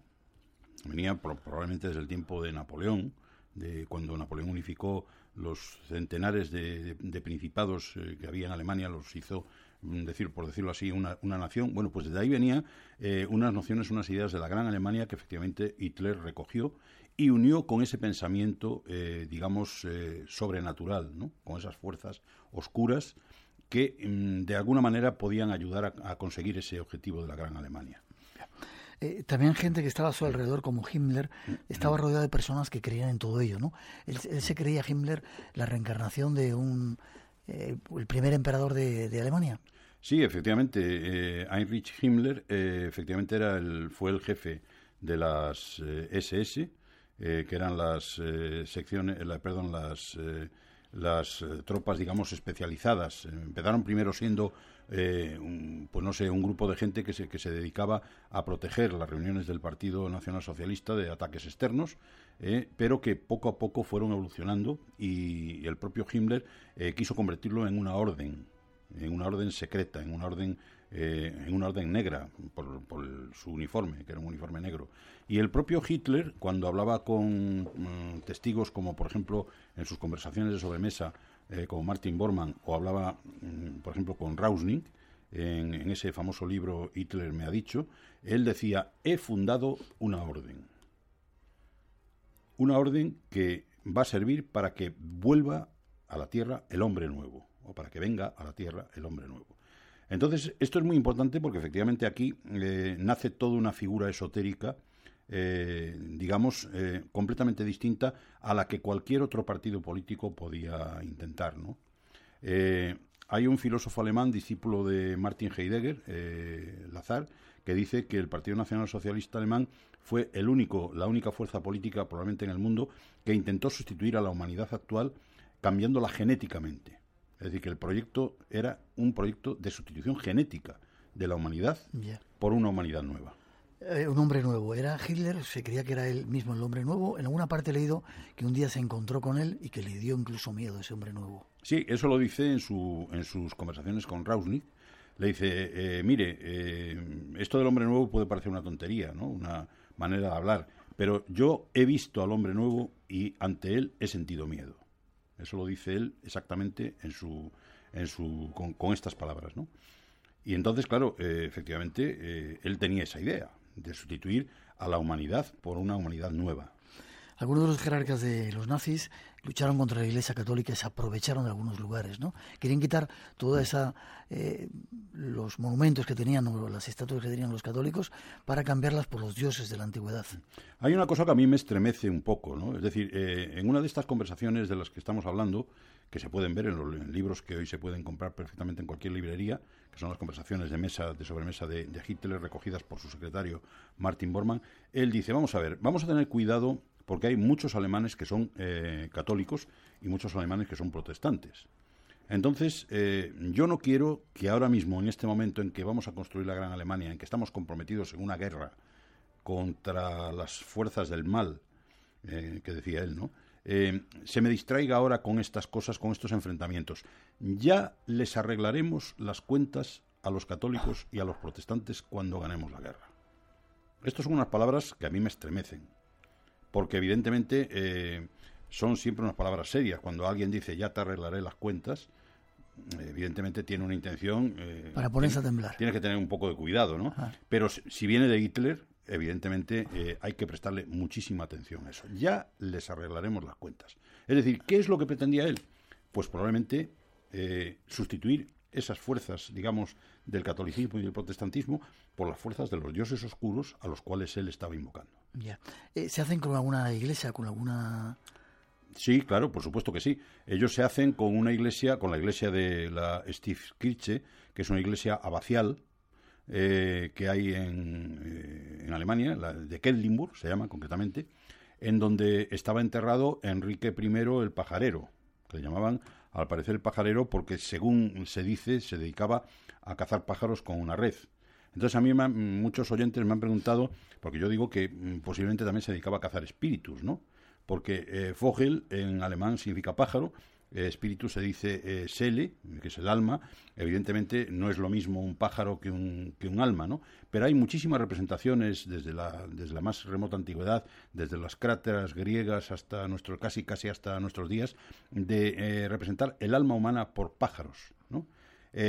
venía probablemente desde el tiempo de Napoleón, de cuando Napoleón unificó los centenares de, principados que había en Alemania, los hizo Mm, decir, por decirlo así, una, una nación. Bueno, pues desde ahí venía eh, unas nociones, unas ideas de la gran Alemania que efectivamente Hitler recogió y unió con ese pensamiento, eh, digamos, eh, sobrenatural, ¿no? con esas fuerzas oscuras que mm, de alguna manera podían ayudar a, conseguir ese objetivo de la gran Alemania. también gente que estaba a su alrededor, como Himmler, estaba rodeado de personas que creían en todo ello, ¿no? Él, se creía, Himmler, la reencarnación de un... el primer emperador de Alemania. Sí, efectivamente. Eh, Heinrich Himmler eh, efectivamente era el, fue el jefe de las SS, eh, que eran las secciones, perdón, las las tropas, digamos, especializadas. Empezaron primero siendo, un, pues no sé, un grupo de gente que se, que se dedicaba a proteger las reuniones del Partido Nacional Socialista de ataques externos, pero que poco a poco fueron evolucionando y el propio Himmler quiso convertirlo en una orden en una orden secreta, en una orden, eh, en una orden negra, por, su uniforme, que era un uniforme negro. Y el propio Hitler, cuando hablaba con mm, testigos como, por ejemplo, en sus conversaciones de sobremesa, eh, como Martin Bormann, o hablaba, mm, por ejemplo, con Rausning, en ese famoso libro Hitler me ha dicho, él decía, he fundado una orden. Una orden que va a servir para que vuelva a la tierra el hombre nuevo o para que venga a la tierra el hombre nuevo. Entonces, esto es muy importante porque efectivamente aquí eh, nace toda una figura esotérica, eh, digamos, eh, completamente distinta a la que cualquier otro partido político podía intentar. ¿no? hay un filósofo alemán, discípulo de Martin Heidegger, Lazar, que dice que el Partido Nacional Socialista Alemán fue el único, la única fuerza política probablemente en el mundo que intentó sustituir a la humanidad actual cambiándola genéticamente. Es decir, que el proyecto era un proyecto de sustitución genética de la humanidad por una humanidad nueva. Eh, un hombre nuevo. Era Hitler, se creía que era él mismo el hombre nuevo. En alguna parte he leído que un día se encontró con él y que le dio incluso miedo ese hombre nuevo. Sí, eso lo dice en, su, en sus conversaciones con Rausnik. Le dice, eh, mire, eh, esto del hombre nuevo puede parecer una tontería, ¿no? Una manera de hablar, pero yo he visto al hombre nuevo y ante él he sentido miedo. Eso lo dice él exactamente en su, en su, con, estas palabras, ¿no? Y entonces, claro, eh, efectivamente, eh, él tenía esa idea de sustituir a la humanidad por una humanidad nueva. Algunos de los jerarcas de los nazis lucharon contra la Iglesia Católica y se aprovecharon de algunos lugares, ¿no? Querían quitar toda esa eh, los monumentos que tenían o las estatuas que tenían los católicos para cambiarlas por los dioses de la antigüedad. Hay una cosa que a mí me estremece un poco, ¿no? Es decir, eh, en una de estas conversaciones de las que estamos hablando, que se pueden ver en los libros que hoy se pueden comprar perfectamente en cualquier librería, que son las conversaciones de mesa, de sobremesa de, de Hitler recogidas por su secretario Martin Bormann, él dice, vamos a ver, vamos a tener cuidado porque hay muchos alemanes que son eh, católicos y muchos alemanes que son protestantes. Entonces, eh, yo no quiero que ahora mismo, en este momento en que vamos a construir la Gran Alemania, en que estamos comprometidos en una guerra contra las fuerzas del mal, eh, que decía él, ¿no? se me distraiga ahora con estas cosas, con estos enfrentamientos. Ya les arreglaremos las cuentas a los católicos y a los protestantes cuando ganemos la guerra. Estas son unas palabras que a mí me estremecen porque evidentemente eh, son siempre unas palabras serias. Cuando alguien dice ya te arreglaré las cuentas, evidentemente tiene una intención... Eh, Para ponerse a temblar. Tienes que tener un poco de cuidado, ¿no? Pero si viene de Hitler, evidentemente eh, hay que prestarle muchísima atención a eso. Ya les arreglaremos las cuentas. Es decir, ¿qué es lo que pretendía él? Pues probablemente sustituir esas fuerzas, digamos, del catolicismo y del protestantismo por las fuerzas de los dioses oscuros a los cuales él estaba invocando. Ya. Eh, ¿Se hacen con alguna iglesia, con alguna...? Sí, claro, por supuesto que sí. Ellos se hacen con una iglesia, con la iglesia de la Stiftskirche, que es una iglesia abacial, eh, que hay en, eh, Alemania, la de Quedlinburg se llama concretamente, en donde estaba enterrado Enrique I el pajarero, que le llamaban al parecer el pajarero porque según se dice se dedicaba a cazar pájaros con una red. Entonces a mí muchos oyentes me han preguntado, porque yo digo que mm, posiblemente también se dedicaba a cazar espíritus, ¿no? Porque eh, Vogel en alemán significa pájaro, eh, espíritu se dice eh, sele, que es el alma. Evidentemente no es lo mismo un pájaro que un, que un alma, ¿no? Pero hay muchísimas representaciones desde la, desde la más remota antigüedad, desde las cráteras griegas hasta nuestro, casi casi hasta nuestros días, de representar el alma humana por pájaros, ¿no?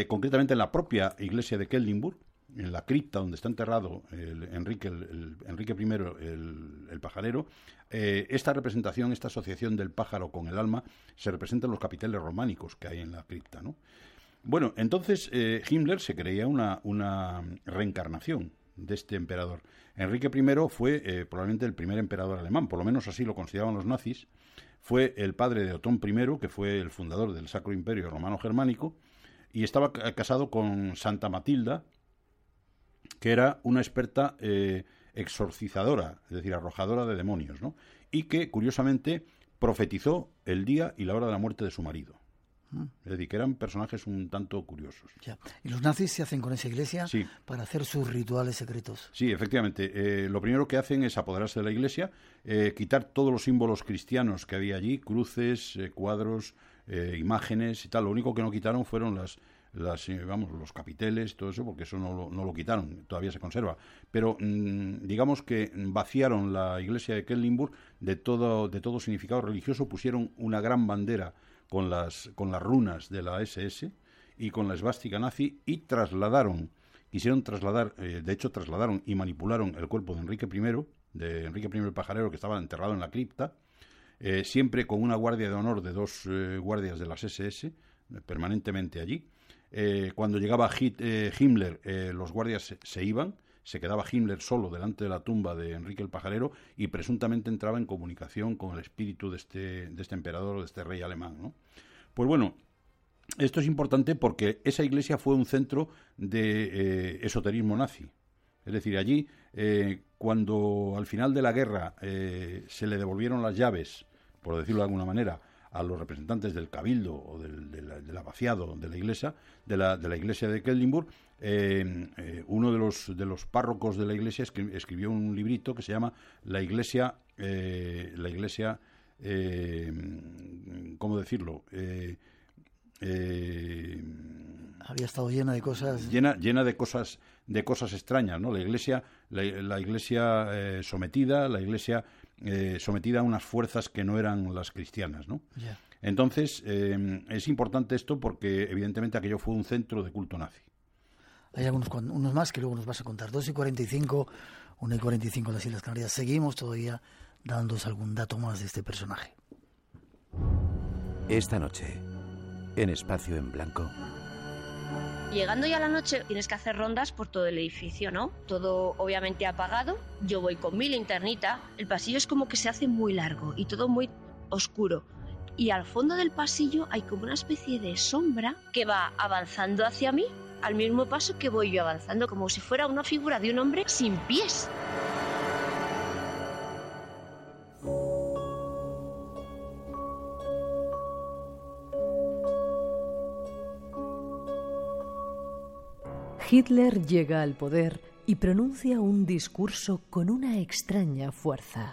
concretamente en la propia iglesia de Kellenburg, en la cripta donde está enterrado el Enrique, el, Enrique I, el, pajarero, eh, esta representación, esta asociación del pájaro con el alma, se representa en los capiteles románicos que hay en la cripta. ¿no? Bueno, entonces eh, Himmler se creía una, una, reencarnación de este emperador. Enrique I fue eh, probablemente el primer emperador alemán, por lo menos así lo consideraban los nazis. Fue el padre de Otón I, que fue el fundador del Sacro Imperio Romano Germánico, y estaba casado con Santa Matilda, que era una experta eh, exorcizadora, es decir, arrojadora de demonios, ¿no? Y que, curiosamente, profetizó el día y la hora de la muerte de su marido. Mm. Es decir, que eran personajes un tanto curiosos. ¿Y los nazis se hacen con esa iglesia para hacer sus rituales secretos? Sí, efectivamente. Eh, lo primero que hacen es apoderarse de la iglesia, eh, quitar todos los símbolos cristianos que había allí, cruces, cuadros, imágenes y tal. Lo único que no quitaron fueron las, las, eh, vamos, los capiteles, todo eso, porque eso no lo, no lo quitaron, todavía se conserva. Pero mm, digamos que vaciaron la iglesia de Kellenburg de todo, de todo significado religioso, pusieron una gran bandera con las, con las runas de la SS y con la esvástica nazi y trasladaron, quisieron trasladar, eh, de hecho trasladaron y manipularon el cuerpo de Enrique I, de Enrique I el pajarero que estaba enterrado en la cripta, eh, siempre con una guardia de honor de dos guardias de las SS, permanentemente allí, eh, cuando llegaba eh, Himmler, eh, los guardias se, iban, se quedaba Himmler solo delante de la tumba de Enrique el Pajarero y presuntamente entraba en comunicación con el espíritu de este, de este emperador o de este rey alemán. Pues bueno, esto es importante porque esa iglesia fue un centro de esoterismo nazi. Es decir, allí, cuando al final de la guerra se le devolvieron las llaves, por decirlo de alguna manera, a los representantes del cabildo o del, del, abaciado de la iglesia, de la, de la iglesia de eh, eh, uno de los, de los párrocos de la iglesia escribió un librito que se llama La iglesia, eh, la iglesia, ¿cómo decirlo? había estado llena de cosas llena llena de cosas de cosas extrañas no la iglesia la, la iglesia sometida la iglesia eh, sometida a unas fuerzas que no eran las cristianas, ¿no? Entonces, eh, es importante esto porque evidentemente aquello fue un centro de culto nazi. Hay algunos unos más que luego nos vas a contar. 2 y 45, 1 y 45 en las Islas Canarias. Seguimos todavía dándoos algún dato más de este personaje. Esta noche, en Espacio en Blanco. Llegando ya a la noche tienes que hacer rondas por todo el edificio, ¿no? Todo obviamente apagado. Yo voy con mi linternita. El pasillo es como que se hace muy largo y todo muy oscuro. Y al fondo del pasillo hay como una especie de sombra que va avanzando hacia mí al mismo paso que voy yo avanzando, como si fuera una figura de un hombre sin pies. Hitler llega al poder y pronuncia un discurso con una extraña fuerza.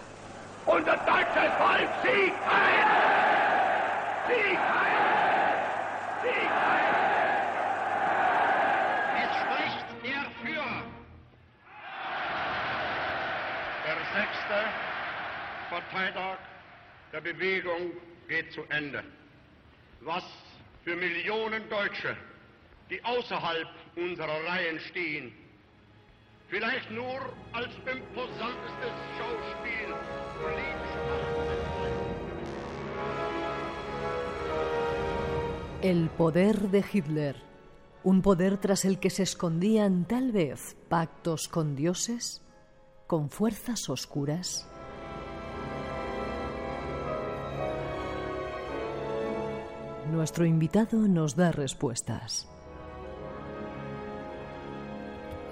Parteitag der Bewegung geht zu Ende. Was für Millionen Deutsche die außerhalb unserer Reihen stehen, vielleicht nur als imposantestes Schauspiel El poder de Hitler, un poder tras el que se escondían tal vez pactos con dioses, con fuerzas oscuras. Nuestro invitado nos da respuestas.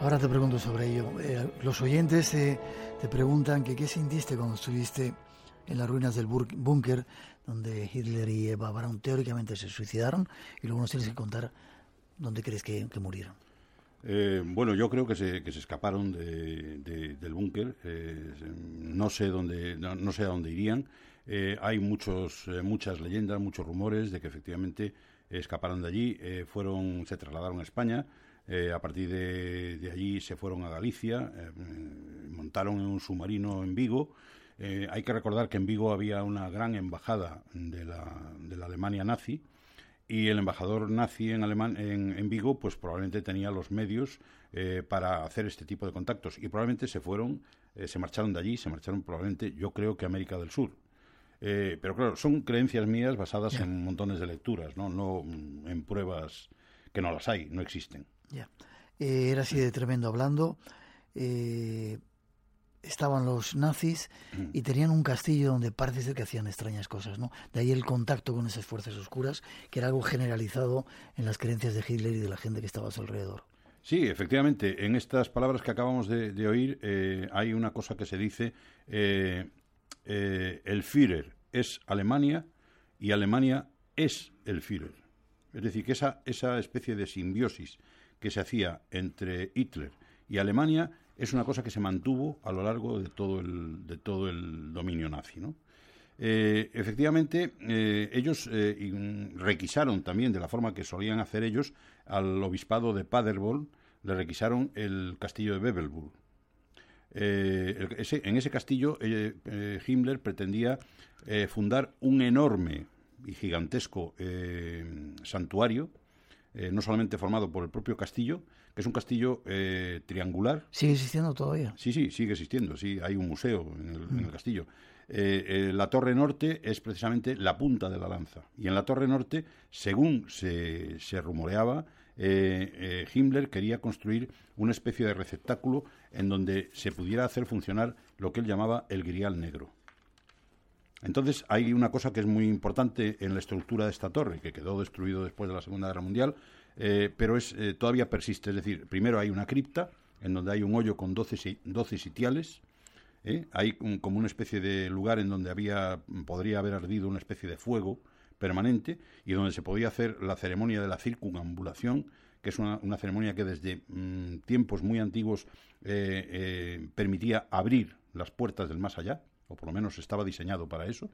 Ahora te pregunto sobre ello. Eh, los oyentes eh, te preguntan que qué sintiste cuando estuviste en las ruinas del búnker donde Hitler y Eva Braun teóricamente se suicidaron y luego nos tienes que contar dónde crees que, murieron. Eh, bueno, yo creo que se, que se escaparon del búnker. no sé dónde, no, sé a dónde irían. hay muchos, muchas leyendas, muchos rumores de que efectivamente escaparon de allí, fueron, se trasladaron a España. Eh, a partir de, allí se fueron a Galicia, eh, montaron en un submarino en Vigo. Eh, hay que recordar que en Vigo había una gran embajada de la, de la Alemania nazi y el embajador nazi en, en, Vigo pues probablemente tenía los medios para hacer este tipo de contactos y probablemente se fueron, se marcharon de allí, se marcharon probablemente, yo creo que a América del Sur. pero claro, son creencias mías basadas en montones de lecturas, ¿no? no mm, en pruebas que no las hay, no existen. Ya. Eh, era así de tremendo hablando. Eh, estaban los nazis y tenían un castillo donde parece ser que hacían extrañas cosas, ¿no? De ahí el contacto con esas fuerzas oscuras, que era algo generalizado en las creencias de Hitler y de la gente que estaba a su alrededor. Sí, efectivamente, en estas palabras que acabamos de, oír eh, hay una cosa que se dice, el Führer es Alemania y Alemania es el Führer. Es decir, que esa, esa especie de simbiosis que se hacía entre Hitler y Alemania es una cosa que se mantuvo a lo largo de todo el, de todo el dominio nazi. ¿no? Eh, efectivamente, eh, ellos eh, requisaron también, de la forma que solían hacer ellos, al obispado de Paderborn, le requisaron el castillo de Bebelburg. en ese castillo, Himmler pretendía fundar un enorme y gigantesco santuario eh, no solamente formado por el propio castillo, que es un castillo eh, triangular. ¿Sigue existiendo todavía? Sí, sí, sigue existiendo, sí, hay un museo en el, mm. castillo. Eh, la torre norte es precisamente la punta de la lanza. Y en la torre norte, según se, se rumoreaba, Himmler quería construir una especie de receptáculo en donde se pudiera hacer funcionar lo que él llamaba el grial negro. Entonces hay una cosa que es muy importante en la estructura de esta torre, que quedó destruido después de la Segunda Guerra Mundial, eh, pero es, eh, todavía persiste. Es decir, primero hay una cripta en donde hay un hoyo con 12, 12 sitiales. ¿eh? Hay como una especie de lugar en donde había, podría haber ardido una especie de fuego permanente y donde se podía hacer la ceremonia de la circunambulación, que es una, ceremonia que desde mm, tiempos muy antiguos permitía abrir las puertas del más allá o por lo menos estaba diseñado para eso.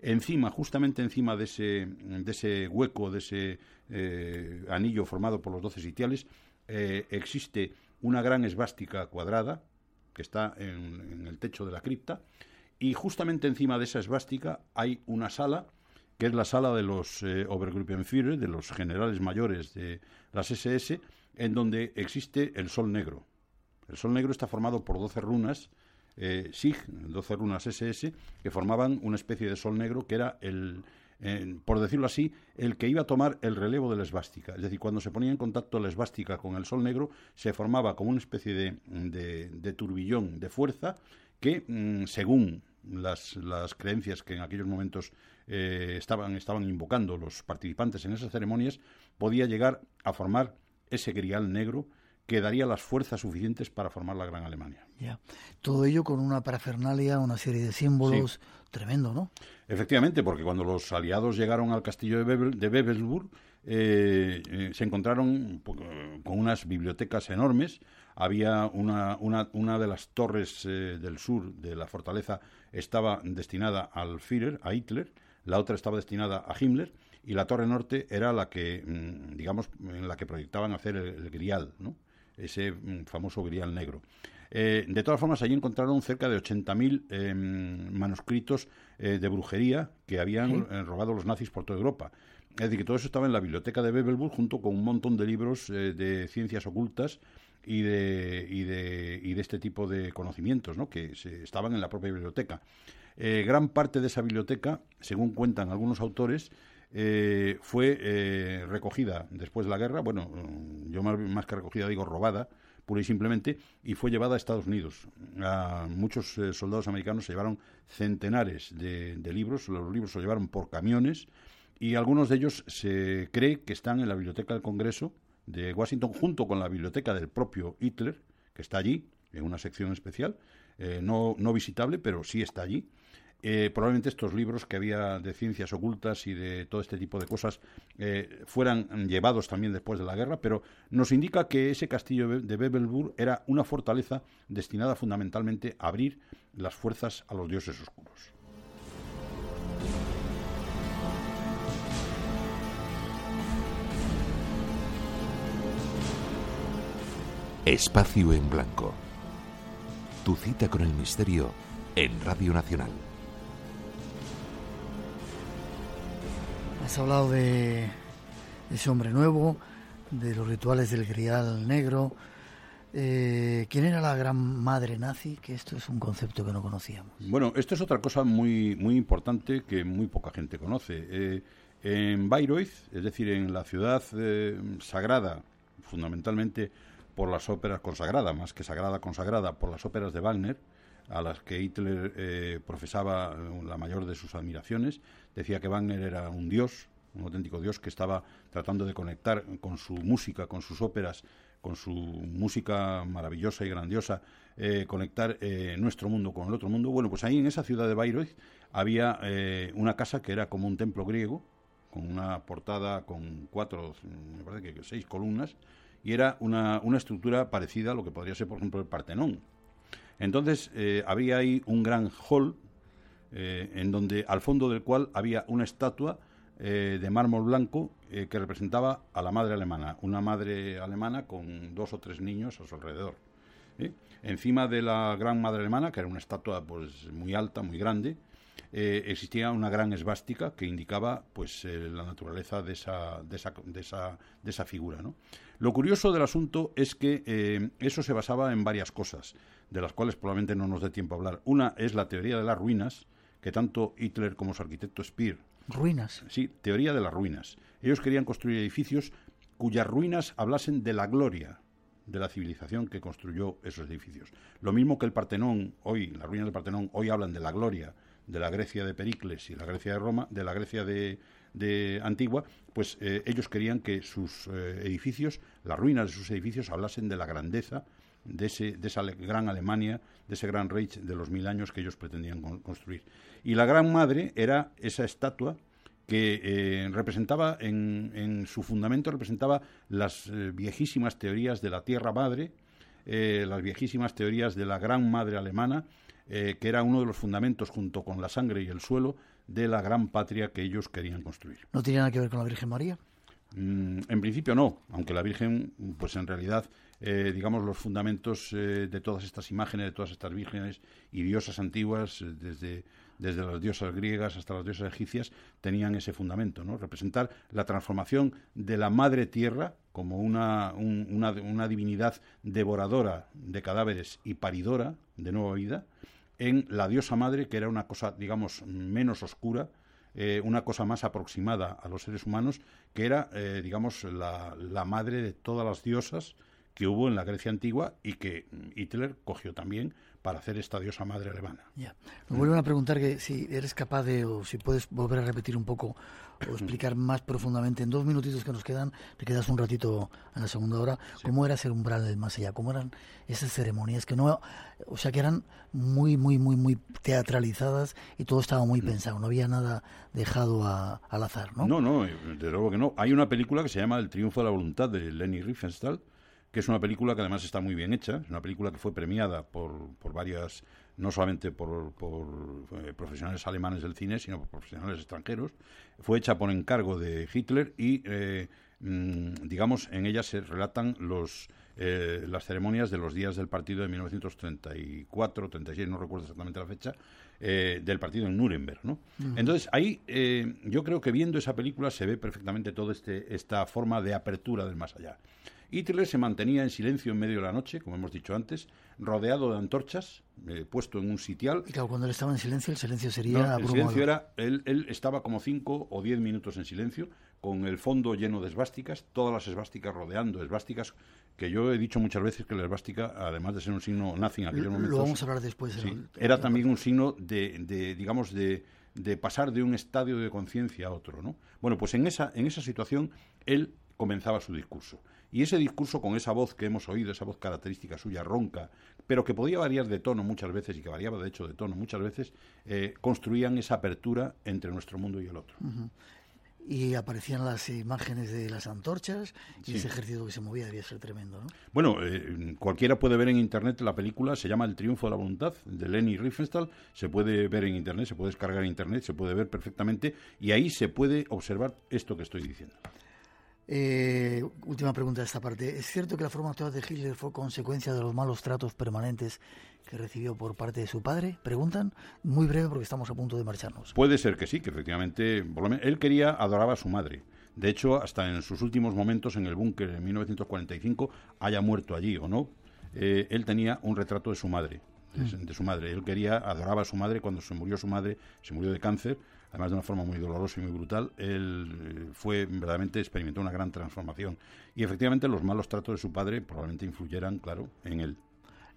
Encima, justamente encima de ese, de ese hueco, de ese eh, anillo formado por los doce sitiales, eh, existe una gran esvástica cuadrada que está en, el techo de la cripta y justamente encima de esa esvástica hay una sala que es la sala de los eh, Obergruppenführer, de los generales mayores de las SS, en donde existe el Sol Negro. El Sol Negro está formado por doce runas eh, SIG, 12 runas SS, que formaban una especie de sol negro que era el, por decirlo así, el que iba a tomar el relevo de la esvástica. Es decir, cuando se ponía en contacto la esvástica con el sol negro, se formaba como una especie de, de, turbillón de fuerza que, mm, según las, las, creencias que en aquellos momentos eh, estaban, estaban invocando los participantes en esas ceremonias, podía llegar a formar ese grial negro que daría las fuerzas suficientes para formar la Gran Alemania. Ya. Todo ello con una parafernalia, una serie de símbolos tremendo, ¿no? Efectivamente, porque cuando los aliados llegaron al castillo de, Bebel, de Bebelsburg, eh, eh, se encontraron con unas bibliotecas enormes. Había una, una, una de las torres eh, del sur de la fortaleza estaba destinada al Führer, a Hitler, la otra estaba destinada a Himmler y la torre norte era la que, mm, digamos, en la que proyectaban hacer el, el grial, ¿no? Ese mm, famoso grial negro. Eh, de todas formas, allí encontraron cerca de 80.000 em, manuscritos eh, de brujería que habían eh, robado los nazis por toda Europa. Es decir, que todo eso estaba en la biblioteca de Bebelburg junto con un montón de libros de ciencias ocultas y de, y, de, y de este tipo de conocimientos ¿no? que se, estaban en la propia biblioteca. gran parte de esa biblioteca, según cuentan algunos autores, eh, fue eh, recogida después de la guerra, bueno, mm, yo más, que recogida digo robada, pura y simplemente, y fue llevada a Estados Unidos. muchos eh, soldados americanos se llevaron centenares de, libros, los libros se llevaron por camiones, y algunos de ellos se cree que están en la Biblioteca del Congreso de Washington, junto con la biblioteca del propio Hitler, que está allí, en una sección especial, no, no visitable, pero sí está allí. Eh, probablemente estos libros que había de ciencias ocultas y de todo este tipo de cosas eh, fueran llevados también después de la guerra, pero nos indica que ese castillo de Bebelburg era una fortaleza destinada fundamentalmente a abrir las fuerzas a los dioses oscuros. Espacio en Blanco. Tu cita con el misterio en Radio Nacional. Has hablado de, ese hombre nuevo, de los rituales del grial negro. Eh, ¿Quién era la gran madre nazi? Que esto es un concepto que no conocíamos. Bueno, esto es otra cosa muy, muy importante que muy poca gente conoce. Eh, en Bayreuth, es decir, en la ciudad eh, sagrada, fundamentalmente por las óperas consagradas, más que sagrada, consagrada, por las óperas de Wagner, a las que Hitler profesaba la mayor de sus admiraciones. Decía que Wagner era un dios, un auténtico dios que estaba tratando de conectar con su música, con sus óperas, con su música maravillosa y grandiosa, eh, conectar eh, nuestro mundo con el otro mundo. Bueno, pues ahí en esa ciudad de Bayreuth había una casa que era como un templo griego, con una portada con cuatro, me parece que seis columnas, y era una, una estructura parecida a lo que podría ser, por ejemplo, el Partenón entonces eh, había ahí un gran hall eh, en donde al fondo del cual había una estatua eh, de mármol blanco que representaba a la madre alemana, una madre alemana con dos o tres niños a su alrededor. Encima de la gran madre alemana, que era una estatua pues muy alta, muy grande, existía una gran esvástica que indicaba pues la naturaleza de esa, de esa, de esa, de esa figura. ¿no? Lo curioso del asunto es que eso se basaba en varias cosas de las cuales probablemente no nos dé tiempo a hablar. Una es la teoría de las ruinas, que tanto Hitler como su arquitecto Speer. Ruinas. Sí, teoría de las ruinas. Ellos querían construir edificios cuyas ruinas hablasen de la gloria de la civilización que construyó esos edificios. Lo mismo que el Partenón, hoy, las ruinas del Partenón, hoy hablan de la gloria de la Grecia de Pericles y la Grecia de Roma, de la Grecia de, Antigua, pues eh, ellos querían que sus eh, edificios, las ruinas de sus edificios, hablasen de la grandeza de, ese, de esa gran Alemania, de ese gran Reich de los mil años que ellos pretendían construir. Y la Gran Madre era esa estatua que eh, representaba en, su fundamento representaba las eh, viejísimas teorías de la Tierra Madre, eh, las viejísimas teorías de la Gran Madre Alemana, que era uno de los fundamentos junto con la sangre y el suelo de la gran patria que ellos querían construir. ¿No tiene nada que ver con la Virgen María? Mm, en principio no, aunque la Virgen, pues en realidad eh, digamos, los fundamentos eh, de todas estas imágenes, de todas estas vírgenes y diosas antiguas, eh, desde, desde las diosas griegas hasta las diosas egipcias, tenían ese fundamento, ¿no? Representar la transformación de la madre tierra como una, una, una divinidad devoradora de cadáveres y paridora de nueva vida, en la diosa madre, que era una cosa, digamos, menos oscura, eh, una cosa más aproximada a los seres humanos, que era, eh, digamos, la, la, madre de todas las diosas que hubo en la Grecia antigua y que Hitler cogió también para hacer esta diosa madre alemana. Ya. Me vuelven a preguntar que si eres capaz de, o si puedes volver a repetir un poco o explicar más profundamente en dos minutitos que nos quedan, te quedas un ratito en la segunda hora, cómo era ser umbral del más allá, cómo eran esas ceremonias que no, o sea, que eran muy, muy, muy, muy teatralizadas y todo estaba muy pensado, no había nada dejado al azar, ¿no? No, no, de luego que no. Hay una película que se llama El triunfo de la voluntad de Leni Riefenstahl, que es una película que además está muy bien hecha, es una película que fue premiada por, por varias, no solamente por, por eh, profesionales alemanes del cine, sino por profesionales extranjeros. Fue hecha por encargo de Hitler y, eh, mm, digamos, en ella se relatan los, eh, las ceremonias de los días del partido de 1934, 36, no recuerdo exactamente la fecha, del partido en Nuremberg, ¿no? Entonces, ahí yo creo que viendo esa película se ve perfectamente toda este, esta forma de apertura del más allá. Hitler se mantenía en silencio en medio de la noche, como hemos dicho antes, rodeado de antorchas, eh, puesto en un sitial. Y claro, cuando él estaba en silencio, el silencio sería El silencio era, él, él, estaba como cinco o diez minutos en silencio, con el fondo lleno de esvásticas, todas las esvásticas rodeando, esvásticas que yo he dicho muchas veces que la esvástica, además de ser un signo nazi en aquellos momentos... Lo vamos a hablar después. Sí, era también un signo de, de digamos, de, de pasar de un estadio de conciencia a otro, ¿no? Bueno, pues en esa, en esa situación él comenzaba su discurso. Y ese discurso con esa voz que hemos oído, esa voz característica suya, ronca, pero que podía variar de tono muchas veces y que variaba de hecho de tono muchas veces, eh, construían esa apertura entre nuestro mundo y el otro. Y aparecían las imágenes de las antorchas y ese ejército que se movía debía ser tremendo, ¿no? Bueno, eh, cualquiera puede ver en internet la película, se llama El triunfo de la voluntad, de Leni Riefenstahl, se puede ver en internet, se puede descargar en internet, se puede ver perfectamente y ahí se puede observar esto que estoy diciendo. Eh, última pregunta de esta parte. ¿Es cierto que la forma actual de Hitler fue consecuencia de los malos tratos permanentes que recibió por parte de su padre? Preguntan. Muy breve porque estamos a punto de marcharnos. Puede ser que sí, que efectivamente. Él quería, adoraba a su madre. De hecho, hasta en sus últimos momentos en el búnker en 1945, haya muerto allí o no, eh, él tenía un retrato de su madre. De, de su madre. Él quería, adoraba a su madre cuando se murió su madre, se murió de cáncer además de una forma muy dolorosa y muy brutal, él eh, fue verdaderamente experimentó una gran transformación. Y efectivamente los malos tratos de su padre probablemente influyeran, claro, en él.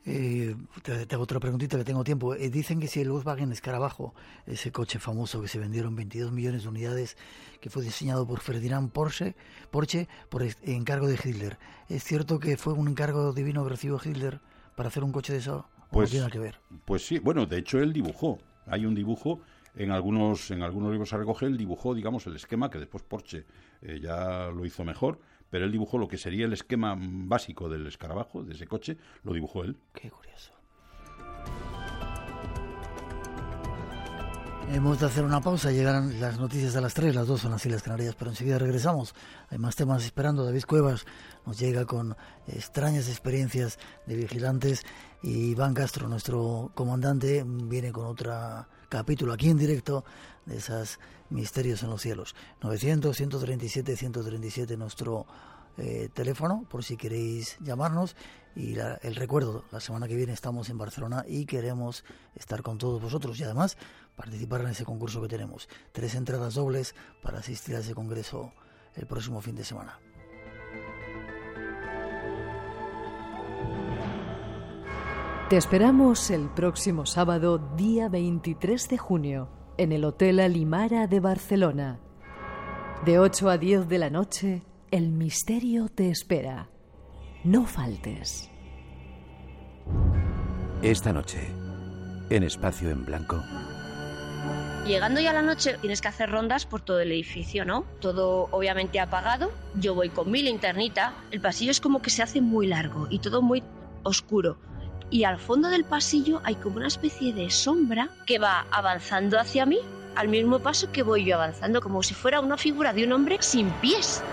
Eh, te, hago otra preguntita que tengo tiempo. Eh, dicen que si el Volkswagen Escarabajo, ese coche famoso que se vendieron 22 millones de unidades, que fue diseñado por Ferdinand Porsche, Porsche por encargo de Hitler, ¿es cierto que fue un encargo divino que recibió Hitler para hacer un coche de eso? Pues, no tiene que ver? Pues sí, bueno, de hecho él dibujó. Hay un dibujo en algunos, en algunos libros se recoge, él dibujó, digamos, el esquema que después Porsche eh, ya lo hizo mejor, pero él dibujó lo que sería el esquema básico del escarabajo, de ese coche, lo dibujó él. Qué curioso. Hemos de hacer una pausa, llegarán las noticias a las 3, las 2 son las Islas Canarias, pero enseguida regresamos. Hay más temas esperando. David Cuevas nos llega con extrañas experiencias de vigilantes y Iván Castro, nuestro comandante, viene con otra capítulo aquí en directo de esas misterios en los cielos. 900 137 137 nuestro eh, teléfono por si queréis llamarnos y el recuerdo, la semana que viene estamos en Barcelona y queremos estar con todos vosotros y además participar en ese concurso que tenemos. Tres entradas dobles para asistir a ese congreso el próximo fin de semana. Te esperamos el próximo sábado, día 23 de junio, en el Hotel Alimara de Barcelona. De 8 a 10 de la noche, el misterio te espera. No faltes. Esta noche, en Espacio en Blanco. Llegando ya la noche tienes que hacer rondas por todo el edificio, ¿no? Todo obviamente apagado. Yo voy con mi linternita. El pasillo es como que se hace muy largo y todo muy oscuro y al fondo del pasillo hay como una especie de sombra que va avanzando hacia mí al mismo paso que voy yo avanzando, como si fuera una figura de un hombre sin pies.